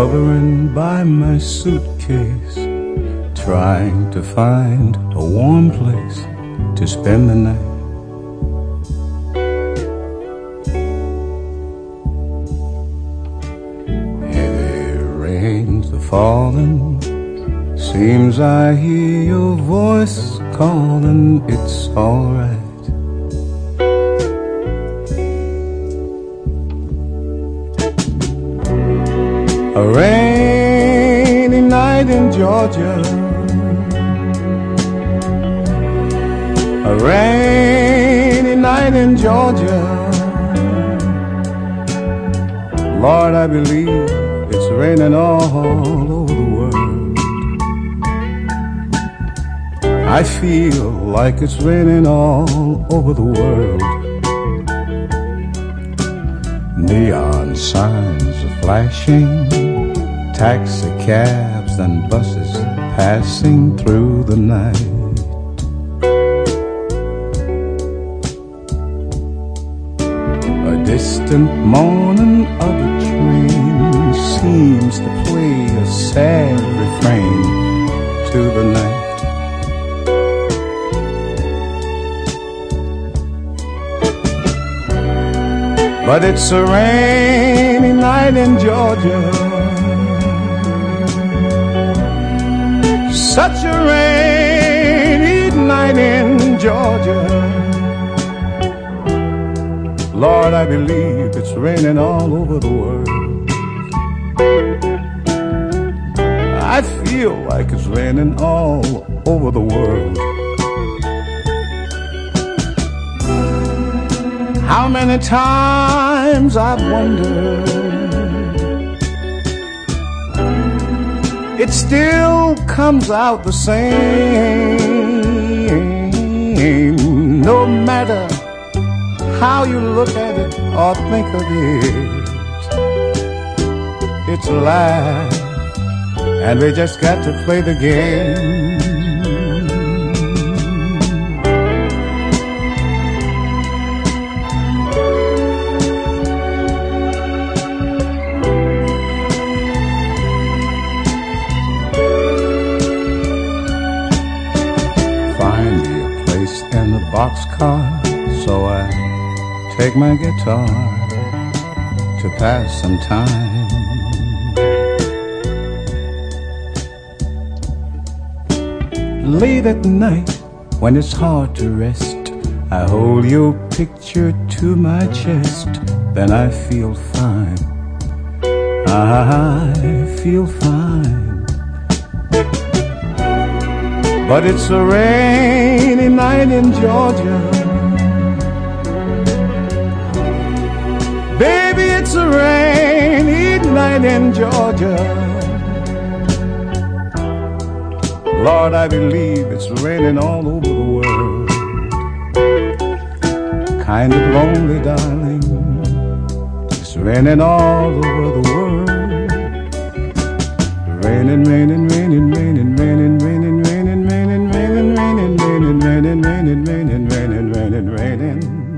hovering by my suitcase, trying to find a warm place to spend the night. Heavy rains are falling. Seems I hear your voice calling. It's alright. Night in Georgia. A rainy night in Georgia. Lord, I believe it's raining all over the world. I feel like it's raining all over the world. Neon signs are flashing, taxi cabs and buses passing through the night. A distant moaning of a train seems to play a sad refrain to the night. But it's a rainy night in Georgia. Such a rainy night in Georgia. Lord, I believe it's raining all over the world. I feel like it's raining all over the world. How many times I've wondered It still comes out the same. No matter how you look at it or think of it It's a lie And we just got to play the game in the boxcar, so I take my guitar to pass some time. Late at night, when it's hard to rest, I hold your picture to my chest, then I feel fine. I feel fine. But it's a rainy in Georgia. Baby, it's a rainy night in Georgia. Lord, I believe it's raining all over the world. Kind of lonely, darling. It's raining all over the raining, raining, raining, raining.